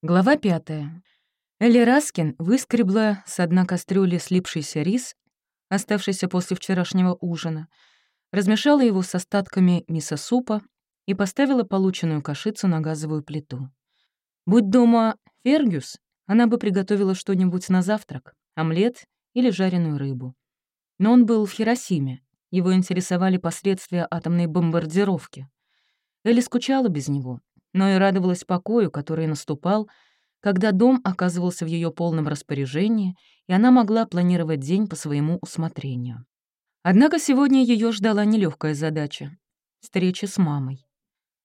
Глава пятая. Элли Раскин выскребла с дна кастрюли слипшийся рис, оставшийся после вчерашнего ужина, размешала его с остатками мисо-супа и поставила полученную кашицу на газовую плиту. Будь дома Фергюс, она бы приготовила что-нибудь на завтрак, омлет или жареную рыбу. Но он был в Хиросиме, его интересовали последствия атомной бомбардировки. Элли скучала без него, но и радовалась покою, который наступал, когда дом оказывался в ее полном распоряжении, и она могла планировать день по своему усмотрению. Однако сегодня ее ждала нелегкая задача — встреча с мамой.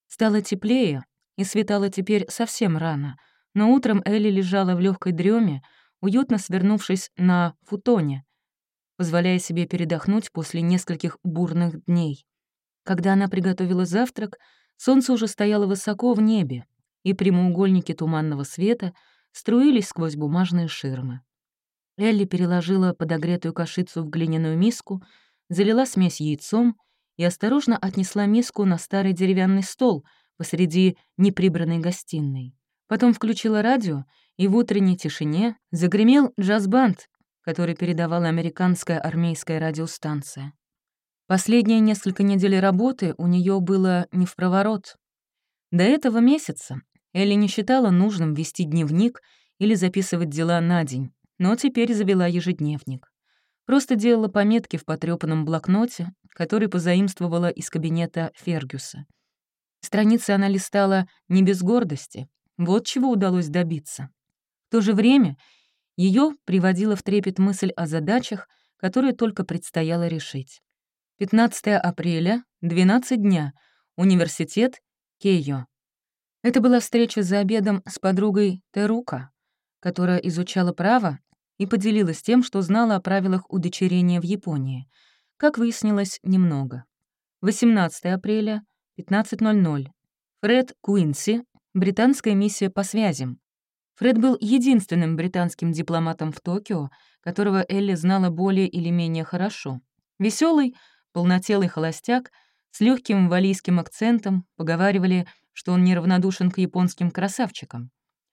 Стало теплее, и светало теперь совсем рано, но утром Элли лежала в легкой дреме, уютно свернувшись на футоне, позволяя себе передохнуть после нескольких бурных дней. Когда она приготовила завтрак — Солнце уже стояло высоко в небе, и прямоугольники туманного света струились сквозь бумажные ширмы. Элли переложила подогретую кашицу в глиняную миску, залила смесь яйцом и осторожно отнесла миску на старый деревянный стол посреди неприбранной гостиной. Потом включила радио, и в утренней тишине загремел джаз-банд, который передавала американская армейская радиостанция. Последние несколько недель работы у нее было не в проворот. До этого месяца Элли не считала нужным вести дневник или записывать дела на день, но теперь завела ежедневник. Просто делала пометки в потрёпанном блокноте, который позаимствовала из кабинета Фергюса. Страницы она листала не без гордости. Вот чего удалось добиться. В то же время ее приводила в трепет мысль о задачах, которые только предстояло решить. 15 апреля, 12 дня, университет Кейо. Это была встреча за обедом с подругой Терука, которая изучала право и поделилась тем, что знала о правилах удочерения в Японии. Как выяснилось, немного. 18 апреля, 15.00. Фред Куинси, британская миссия по связям. Фред был единственным британским дипломатом в Токио, которого Элли знала более или менее хорошо. Веселый, Полнотелый холостяк с легким валийским акцентом поговаривали, что он неравнодушен к японским красавчикам.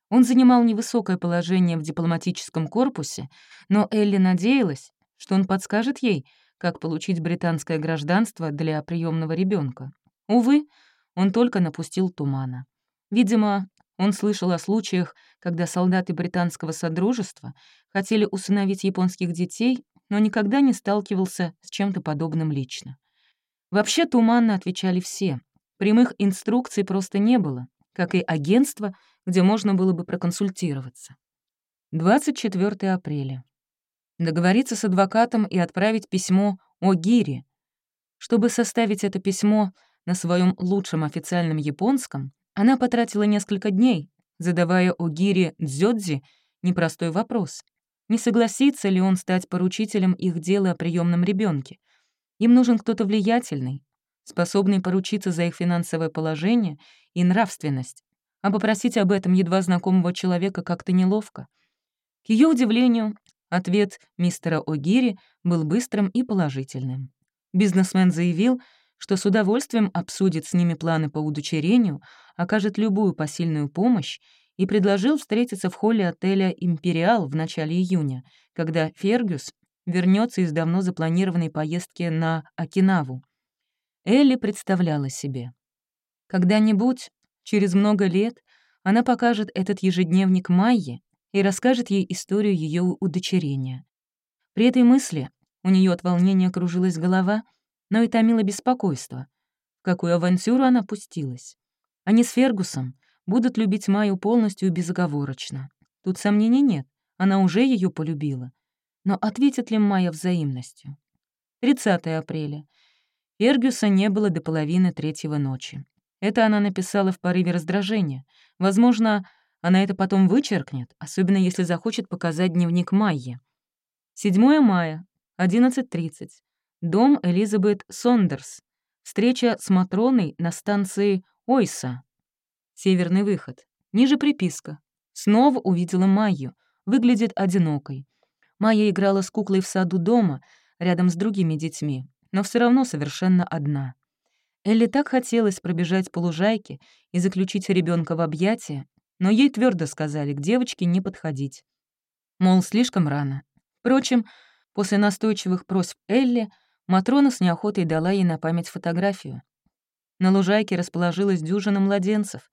Он занимал невысокое положение в дипломатическом корпусе, но Элли надеялась, что он подскажет ей, как получить британское гражданство для приемного ребенка. Увы, он только напустил тумана. Видимо, он слышал о случаях, когда солдаты британского содружества хотели усыновить японских детей но никогда не сталкивался с чем-то подобным лично. Вообще туманно отвечали все. Прямых инструкций просто не было, как и агентства, где можно было бы проконсультироваться. 24 апреля. Договориться с адвокатом и отправить письмо о Гире. Чтобы составить это письмо на своем лучшем официальном японском, она потратила несколько дней, задавая о Гире Дзёдзи непростой вопрос — не согласится ли он стать поручителем их дела о приемном ребенке. Им нужен кто-то влиятельный, способный поручиться за их финансовое положение и нравственность, а попросить об этом едва знакомого человека как-то неловко. К ее удивлению, ответ мистера О'Гири был быстрым и положительным. Бизнесмен заявил, что с удовольствием обсудит с ними планы по удочерению, окажет любую посильную помощь и предложил встретиться в холле отеля «Империал» в начале июня, когда Фергюс вернется из давно запланированной поездки на Окинаву. Элли представляла себе. Когда-нибудь, через много лет, она покажет этот ежедневник Майе и расскажет ей историю ее удочерения. При этой мысли у нее от волнения кружилась голова, но и томило беспокойство. В какую авантюру она пустилась. Они с Фергусом будут любить Майю полностью и безоговорочно. Тут сомнений нет, она уже ее полюбила. Но ответит ли Майя взаимностью? 30 апреля. Фергюса не было до половины третьего ночи. Это она написала в порыве раздражения. Возможно, она это потом вычеркнет, особенно если захочет показать дневник Майи. 7 мая, 11.30. Дом Элизабет Сондерс. Встреча с Матроной на станции Ойса. Северный выход. Ниже приписка. Снова увидела Майю. Выглядит одинокой. Майя играла с куклой в саду дома, рядом с другими детьми, но все равно совершенно одна. Элли так хотелось пробежать по лужайке и заключить ребенка в объятия, но ей твердо сказали к девочке не подходить. Мол, слишком рано. Впрочем, после настойчивых просьб Элли, Матрона с неохотой дала ей на память фотографию. На лужайке расположилась дюжина младенцев.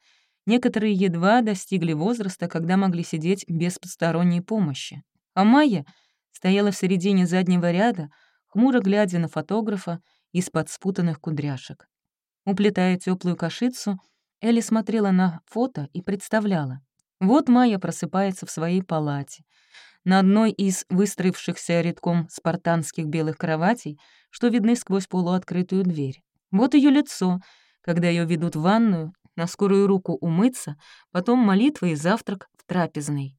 Некоторые едва достигли возраста, когда могли сидеть без посторонней помощи. А Майя стояла в середине заднего ряда, хмуро глядя на фотографа из-под спутанных кудряшек. Уплетая теплую кашицу, Элли смотрела на фото и представляла. Вот Майя просыпается в своей палате. На одной из выстроившихся редком спартанских белых кроватей, что видны сквозь полуоткрытую дверь. Вот ее лицо, когда ее ведут в ванную, на скорую руку умыться, потом молитва и завтрак в трапезной.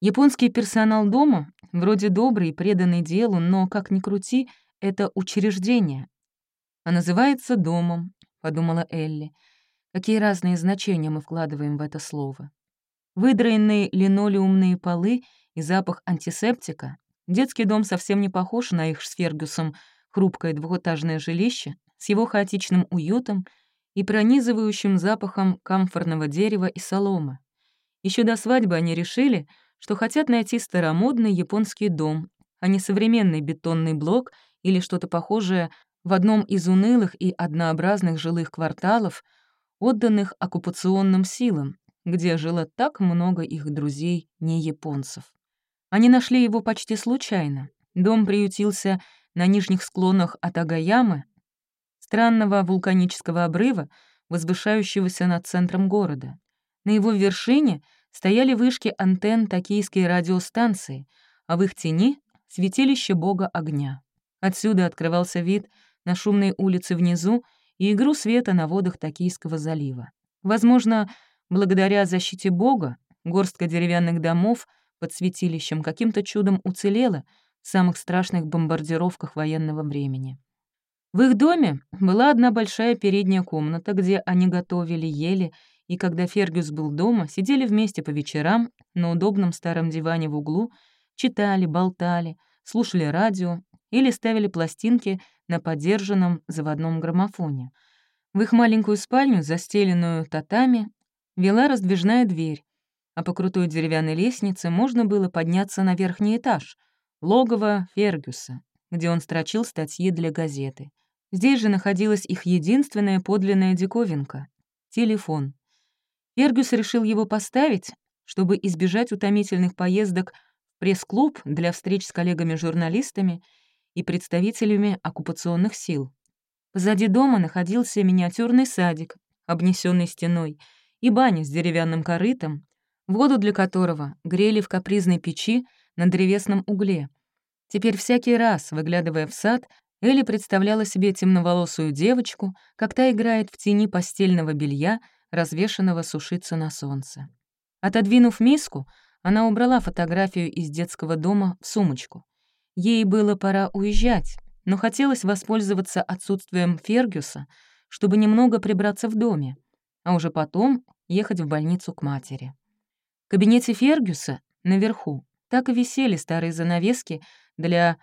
Японский персонал дома вроде добрый и преданный делу, но, как ни крути, это учреждение. А называется домом, — подумала Элли. Какие разные значения мы вкладываем в это слово. Выдраенные линолеумные полы и запах антисептика. Детский дом совсем не похож на их с Фергюсом хрупкое двухэтажное жилище с его хаотичным уютом и пронизывающим запахом камфорного дерева и соломы. Еще до свадьбы они решили, что хотят найти старомодный японский дом, а не современный бетонный блок или что-то похожее в одном из унылых и однообразных жилых кварталов, отданных оккупационным силам, где жило так много их друзей, не японцев. Они нашли его почти случайно. Дом приютился на нижних склонах Атагаямы, странного вулканического обрыва, возвышающегося над центром города. На его вершине стояли вышки антенн токийской радиостанции, а в их тени — святилище бога огня. Отсюда открывался вид на шумные улицы внизу и игру света на водах Токийского залива. Возможно, благодаря защите бога, горстка деревянных домов под святилищем каким-то чудом уцелела — самых страшных бомбардировках военного времени. В их доме была одна большая передняя комната, где они готовили, ели, и когда Фергюс был дома, сидели вместе по вечерам на удобном старом диване в углу, читали, болтали, слушали радио или ставили пластинки на подержанном заводном граммофоне. В их маленькую спальню, застеленную татами, вела раздвижная дверь, а по крутой деревянной лестнице можно было подняться на верхний этаж, логово Фергюса, где он строчил статьи для газеты. Здесь же находилась их единственная подлинная диковинка — телефон. Фергюс решил его поставить, чтобы избежать утомительных поездок в пресс-клуб для встреч с коллегами-журналистами и представителями оккупационных сил. Позади дома находился миниатюрный садик, обнесенный стеной, и баня с деревянным корытом, воду для которого грели в капризной печи на древесном угле. Теперь всякий раз, выглядывая в сад, Элли представляла себе темноволосую девочку, как та играет в тени постельного белья, развешанного сушиться на солнце. Отодвинув миску, она убрала фотографию из детского дома в сумочку. Ей было пора уезжать, но хотелось воспользоваться отсутствием Фергюса, чтобы немного прибраться в доме, а уже потом ехать в больницу к матери. В кабинете Фергюса, наверху, так и висели старые занавески для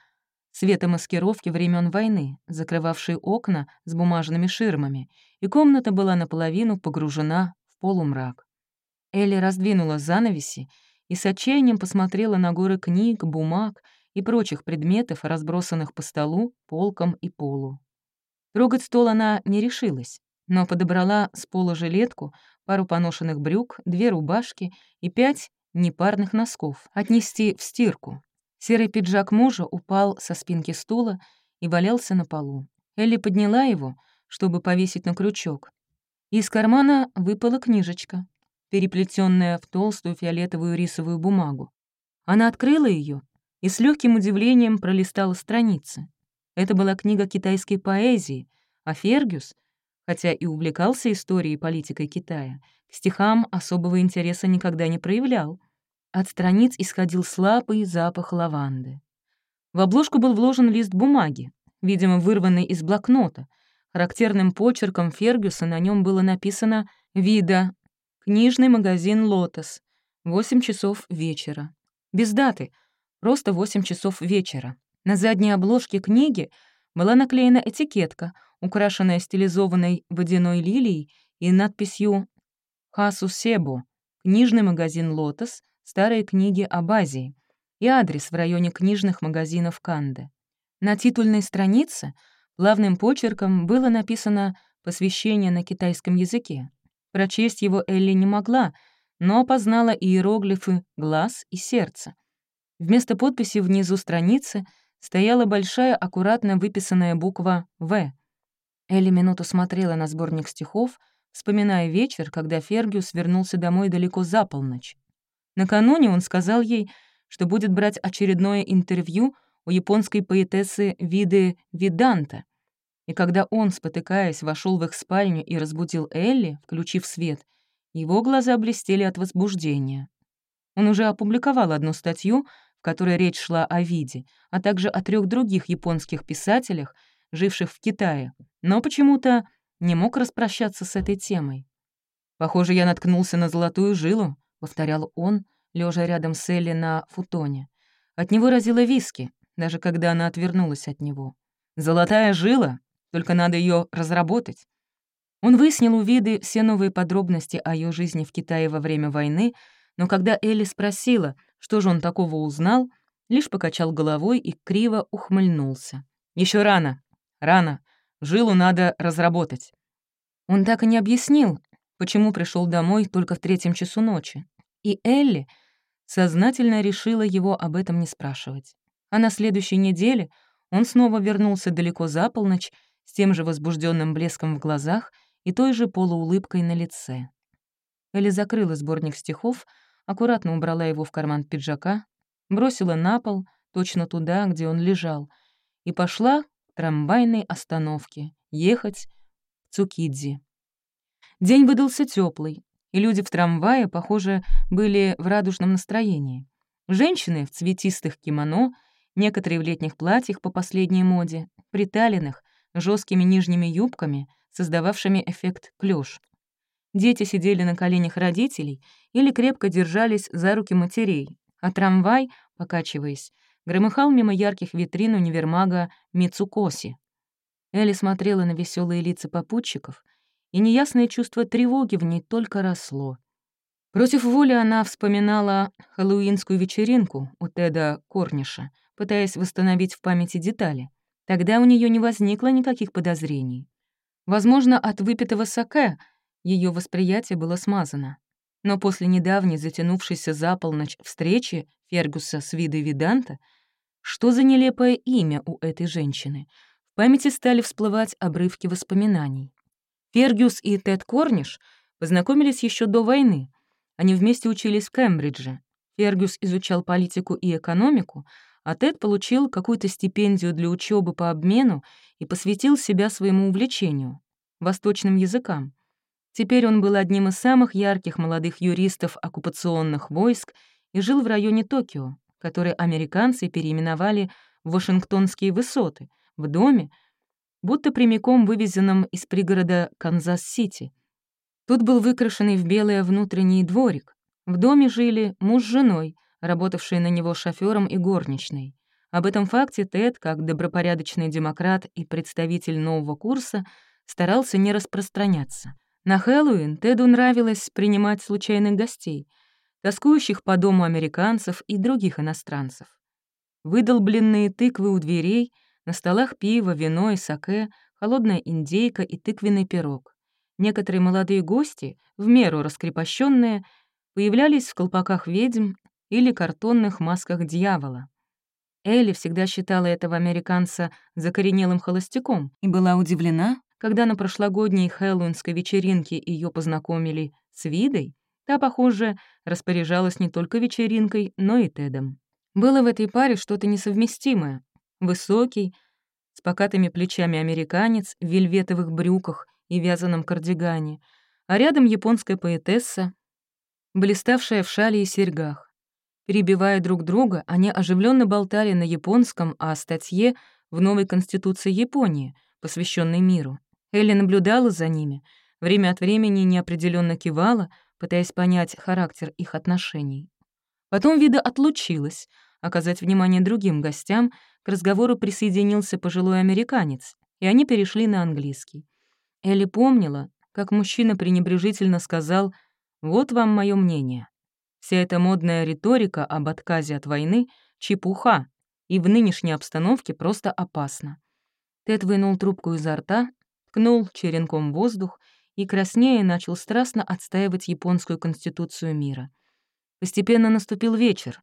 светомаскировки времен войны, закрывавшие окна с бумажными ширмами, и комната была наполовину погружена в полумрак. Элли раздвинула занавеси и с отчаянием посмотрела на горы книг, бумаг и прочих предметов, разбросанных по столу, полкам и полу. Трогать стол она не решилась, но подобрала с пола жилетку, пару поношенных брюк, две рубашки и пять непарных носков, отнести в стирку. Серый пиджак мужа упал со спинки стула и валялся на полу. Элли подняла его, чтобы повесить на крючок. Из кармана выпала книжечка, переплетенная в толстую фиолетовую рисовую бумагу. Она открыла ее и с легким удивлением пролистала страницы. Это была книга китайской поэзии, а Фергюс, хотя и увлекался историей и политикой Китая, к стихам особого интереса никогда не проявлял. От страниц исходил слабый запах лаванды. В обложку был вложен лист бумаги, видимо, вырванный из блокнота. Характерным почерком Фергюса на нем было написано «Вида. Книжный магазин «Лотос». 8 часов вечера». Без даты, просто 8 часов вечера. На задней обложке книги была наклеена этикетка, украшенная стилизованной водяной лилией и надписью Хасу Себо, книжный магазин «Лотос», старые книги об Азии и адрес в районе книжных магазинов Канде. На титульной странице главным почерком было написано «Посвящение на китайском языке». Прочесть его Элли не могла, но опознала иероглифы «глаз» и «сердце». Вместо подписи внизу страницы стояла большая аккуратно выписанная буква «В». Элли минуту смотрела на сборник стихов, вспоминая вечер, когда Фергюс вернулся домой далеко за полночь. Накануне он сказал ей, что будет брать очередное интервью у японской поэтессы Виды Виданта. И когда он, спотыкаясь, вошел в их спальню и разбудил Элли, включив свет, его глаза блестели от возбуждения. Он уже опубликовал одну статью, в которой речь шла о Виде, а также о трех других японских писателях, живших в Китае, но почему-то не мог распрощаться с этой темой. «Похоже, я наткнулся на золотую жилу», — повторял он, лежа рядом с Элли на футоне. От него разило виски, даже когда она отвернулась от него. «Золотая жила, только надо ее разработать». Он выяснил у Виды все новые подробности о ее жизни в Китае во время войны, но когда Элли спросила, что же он такого узнал, лишь покачал головой и криво ухмыльнулся. Еще рано, рано, жилу надо разработать». Он так и не объяснил, почему пришел домой только в третьем часу ночи. И Элли сознательно решила его об этом не спрашивать. А на следующей неделе он снова вернулся далеко за полночь с тем же возбужденным блеском в глазах и той же полуулыбкой на лице. Элли закрыла сборник стихов, аккуратно убрала его в карман пиджака, бросила на пол, точно туда, где он лежал, и пошла к трамвайной остановке ехать в Цукидзи. День выдался теплый, и люди в трамвае, похоже, были в радужном настроении. Женщины в цветистых кимоно, некоторые в летних платьях по последней моде, приталенных, жесткими нижними юбками, создававшими эффект клёш. Дети сидели на коленях родителей или крепко держались за руки матерей, а трамвай, покачиваясь, громыхал мимо ярких витрин универмага Мицукоси. Элли смотрела на веселые лица попутчиков, и неясное чувство тревоги в ней только росло. Против воли она вспоминала хэллоуинскую вечеринку у Теда Корниша, пытаясь восстановить в памяти детали. Тогда у нее не возникло никаких подозрений. Возможно, от выпитого саке ее восприятие было смазано. Но после недавней затянувшейся за полночь встречи Фергуса с Видой Виданта, что за нелепое имя у этой женщины, в памяти стали всплывать обрывки воспоминаний. Фергюс и Тед Корниш познакомились еще до войны. Они вместе учились в Кембридже. Фергюс изучал политику и экономику, а Тед получил какую-то стипендию для учебы по обмену и посвятил себя своему увлечению — восточным языкам. Теперь он был одним из самых ярких молодых юристов оккупационных войск и жил в районе Токио, который американцы переименовали в Вашингтонские высоты, в доме, будто прямиком вывезенном из пригорода Канзас-Сити. Тут был выкрашенный в белое внутренний дворик. В доме жили муж с женой, работавшие на него шофёром и горничной. Об этом факте Тед, как добропорядочный демократ и представитель нового курса, старался не распространяться. На Хэллоуин Теду нравилось принимать случайных гостей, тоскующих по дому американцев и других иностранцев. Выдолбленные тыквы у дверей — на столах пиво, вино и саке, холодная индейка и тыквенный пирог. Некоторые молодые гости, в меру раскрепощенные, появлялись в колпаках ведьм или картонных масках дьявола. Элли всегда считала этого американца закоренелым холостяком и была удивлена, когда на прошлогодней хэллоуинской вечеринке ее познакомили с Видой, та, похоже, распоряжалась не только вечеринкой, но и Тедом. Было в этой паре что-то несовместимое, Высокий, с покатыми плечами американец в вельветовых брюках и вязаном кардигане, а рядом японская поэтесса, блиставшая в шале и серьгах. Перебивая друг друга, они оживленно болтали на японском о статье в новой конституции Японии, посвященной миру. Элли наблюдала за ними, время от времени неопределенно кивала, пытаясь понять характер их отношений. Потом Вида отлучилась, оказать внимание другим гостям, к разговору присоединился пожилой американец, и они перешли на английский. Элли помнила, как мужчина пренебрежительно сказал Вот вам мое мнение. Вся эта модная риторика об отказе от войны — чепуха, и в нынешней обстановке просто опасно. Тед вынул трубку изо рта, ткнул черенком воздух и краснее начал страстно отстаивать японскую конституцию мира. Постепенно наступил вечер.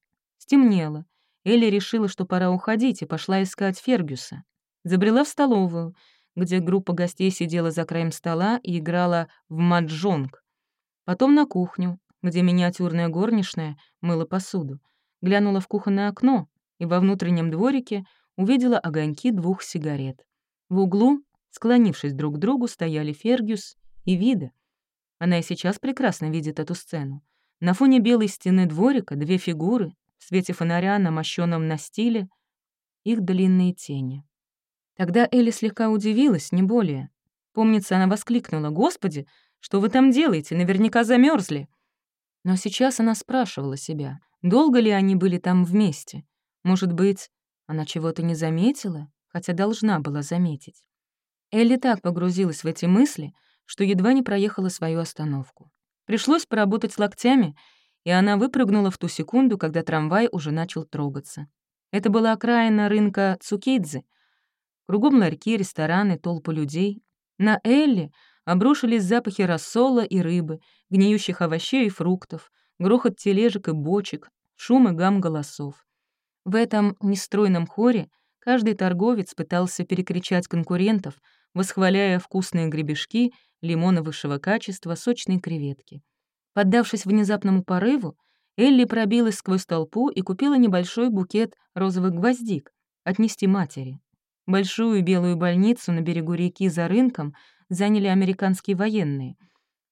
Стемнело. Элли решила, что пора уходить, и пошла искать Фергюса. Забрела в столовую, где группа гостей сидела за краем стола и играла в маджонг. Потом на кухню, где миниатюрная горничная мыла посуду. Глянула в кухонное окно и во внутреннем дворике увидела огоньки двух сигарет. В углу, склонившись друг к другу, стояли Фергюс и Вида. Она и сейчас прекрасно видит эту сцену. На фоне белой стены дворика две фигуры, в свете фонаря на мощенном настиле, их длинные тени. Тогда Элли слегка удивилась, не более. Помнится, она воскликнула, «Господи, что вы там делаете? Наверняка замерзли. Но сейчас она спрашивала себя, долго ли они были там вместе. Может быть, она чего-то не заметила, хотя должна была заметить. Элли так погрузилась в эти мысли, что едва не проехала свою остановку. Пришлось поработать локтями, и она выпрыгнула в ту секунду, когда трамвай уже начал трогаться. Это была окраина рынка Цукидзе — Кругом ларьки, рестораны, толпы людей. На Элли обрушились запахи рассола и рыбы, гниющих овощей и фруктов, грохот тележек и бочек, шум и гам голосов. В этом нестройном хоре каждый торговец пытался перекричать конкурентов, восхваляя вкусные гребешки, лимоны высшего качества, сочные креветки. Поддавшись внезапному порыву, Элли пробилась сквозь толпу и купила небольшой букет розовых гвоздик отнести матери. Большую белую больницу на берегу реки за рынком заняли американские военные.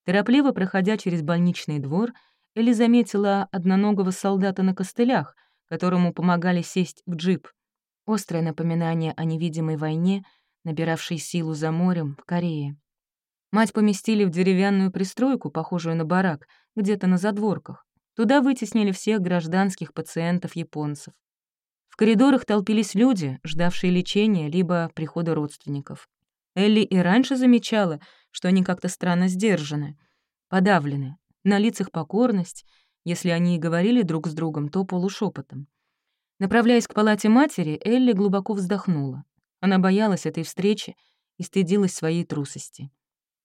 Торопливо проходя через больничный двор, Элли заметила одноногого солдата на костылях, которому помогали сесть в джип. Острое напоминание о невидимой войне, набиравшей силу за морем в Корее. Мать поместили в деревянную пристройку, похожую на барак, где-то на задворках. Туда вытеснили всех гражданских пациентов-японцев коридорах толпились люди, ждавшие лечения либо прихода родственников. Элли и раньше замечала, что они как-то странно сдержаны, подавлены, на лицах покорность, если они и говорили друг с другом, то полушепотом. Направляясь к палате матери, Элли глубоко вздохнула. Она боялась этой встречи и стыдилась своей трусости.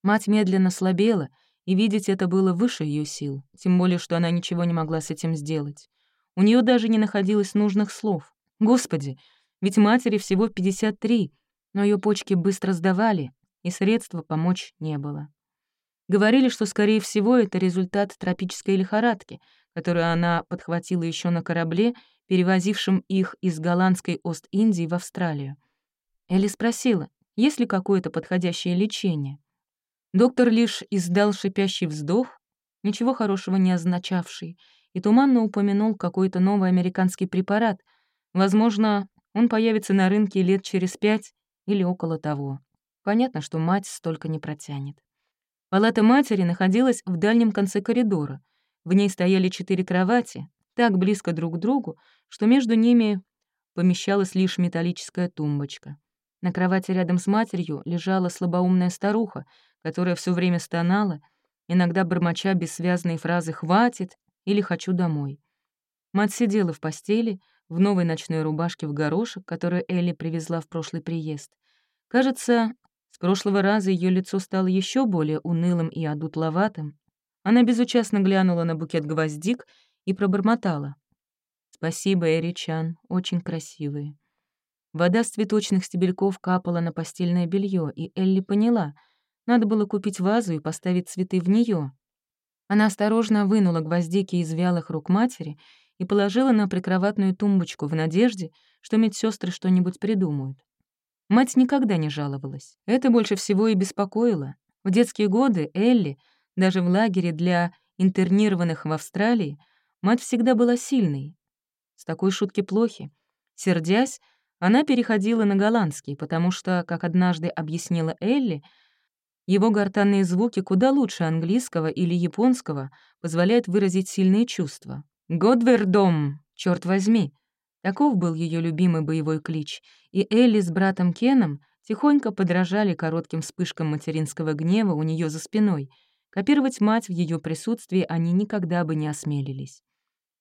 Мать медленно слабела, и видеть это было выше ее сил, тем более, что она ничего не могла с этим сделать. У нее даже не находилось нужных слов. Господи, ведь матери всего 53, но ее почки быстро сдавали, и средства помочь не было. Говорили, что, скорее всего, это результат тропической лихорадки, которую она подхватила еще на корабле, перевозившем их из голландской Ост-Индии в Австралию. Элли спросила, есть ли какое-то подходящее лечение. Доктор лишь издал шипящий вздох, ничего хорошего не означавший, и туманно упомянул какой-то новый американский препарат — Возможно, он появится на рынке лет через пять или около того. Понятно, что мать столько не протянет. Палата матери находилась в дальнем конце коридора. В ней стояли четыре кровати, так близко друг к другу, что между ними помещалась лишь металлическая тумбочка. На кровати рядом с матерью лежала слабоумная старуха, которая все время стонала, иногда бормоча бессвязные фразы «хватит» или «хочу домой». Мать сидела в постели, в новой ночной рубашке в горошек, которую Элли привезла в прошлый приезд. Кажется, с прошлого раза ее лицо стало еще более унылым и одутловатым. Она безучастно глянула на букет гвоздик и пробормотала. «Спасибо, Эричан, очень красивые». Вода с цветочных стебельков капала на постельное белье, и Элли поняла, надо было купить вазу и поставить цветы в нее. Она осторожно вынула гвоздики из вялых рук матери и положила на прикроватную тумбочку в надежде, что медсестры что-нибудь придумают. Мать никогда не жаловалась. Это больше всего и беспокоило. В детские годы Элли, даже в лагере для интернированных в Австралии, мать всегда была сильной. С такой шутки плохи. Сердясь, она переходила на голландский, потому что, как однажды объяснила Элли, его гортанные звуки куда лучше английского или японского позволяют выразить сильные чувства. «Годвердом, черт возьми!» Таков был ее любимый боевой клич, и Элли с братом Кеном тихонько подражали коротким вспышкам материнского гнева у нее за спиной, Копировать мать в ее присутствии они никогда бы не осмелились.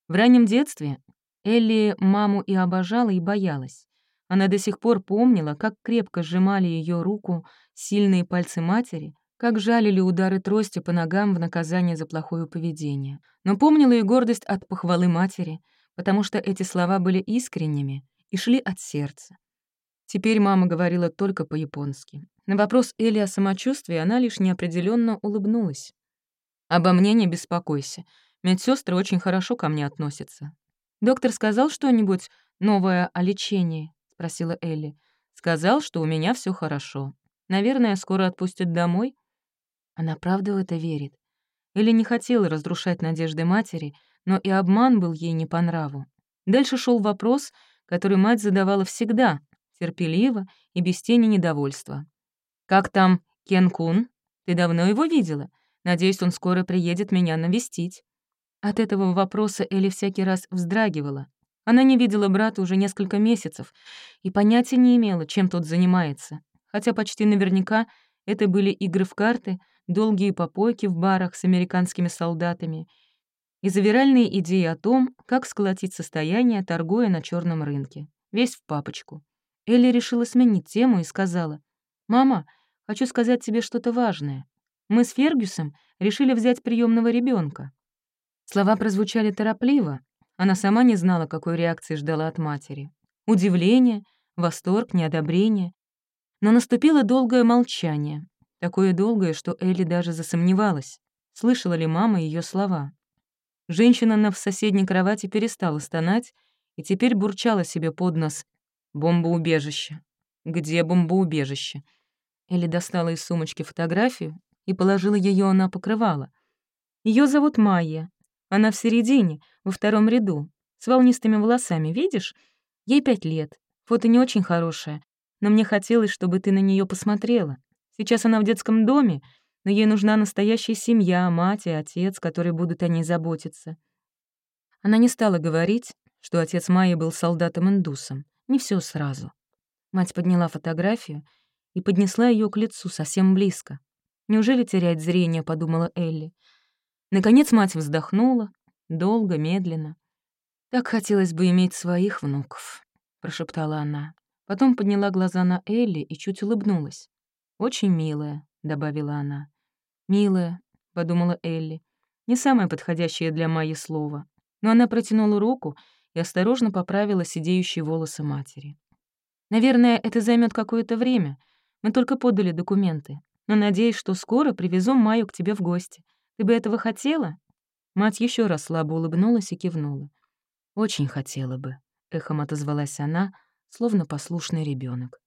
В раннем детстве Элли маму и обожала, и боялась. Она до сих пор помнила, как крепко сжимали ее руку сильные пальцы матери, как жалили удары трости по ногам в наказание за плохое поведение. Но помнила и гордость от похвалы матери, потому что эти слова были искренними и шли от сердца. Теперь мама говорила только по-японски. На вопрос Эли о самочувствии она лишь неопределенно улыбнулась. «Обо мне не беспокойся. Медсестры очень хорошо ко мне относятся». «Доктор сказал что-нибудь новое о лечении?» — спросила Элли. «Сказал, что у меня все хорошо. Наверное, скоро отпустят домой». Она правда в это верит. Элли не хотела разрушать надежды матери, но и обман был ей не по нраву. Дальше шел вопрос, который мать задавала всегда, терпеливо и без тени недовольства. «Как там Кен-кун? Ты давно его видела? Надеюсь, он скоро приедет меня навестить». От этого вопроса Элли всякий раз вздрагивала. Она не видела брата уже несколько месяцев и понятия не имела, чем тот занимается, хотя почти наверняка это были игры в карты, долгие попойки в барах с американскими солдатами и завиральные идеи о том, как сколотить состояние, торгуя на черном рынке. Весь в папочку. Элли решила сменить тему и сказала, «Мама, хочу сказать тебе что-то важное. Мы с Фергюсом решили взять приемного ребенка. Слова прозвучали торопливо. Она сама не знала, какой реакции ждала от матери. Удивление, восторг, неодобрение. Но наступило долгое молчание. Такое долгое, что Элли даже засомневалась, слышала ли мама ее слова. Женщина на в соседней кровати перестала стонать и теперь бурчала себе под нос «Бомбоубежище». «Где бомбоубежище?» Элли достала из сумочки фотографию и положила ее на покрывало. Ее зовут Майя. Она в середине, во втором ряду, с волнистыми волосами, видишь? Ей пять лет. Фото не очень хорошее, но мне хотелось, чтобы ты на нее посмотрела. Сейчас она в детском доме, но ей нужна настоящая семья, мать и отец, которые будут о ней заботиться. Она не стала говорить, что отец Майи был солдатом-индусом. Не все сразу. Мать подняла фотографию и поднесла ее к лицу совсем близко. «Неужели терять зрение?» — подумала Элли. Наконец мать вздохнула, долго, медленно. «Так хотелось бы иметь своих внуков», — прошептала она. Потом подняла глаза на Элли и чуть улыбнулась. «Очень милая», — добавила она. «Милая», — подумала Элли. Не самое подходящее для Майи слово. Но она протянула руку и осторожно поправила сидеющие волосы матери. «Наверное, это займет какое-то время. Мы только подали документы. Но надеюсь, что скоро привезу Майю к тебе в гости. Ты бы этого хотела?» Мать еще раз слабо улыбнулась и кивнула. «Очень хотела бы», — эхом отозвалась она, словно послушный ребенок.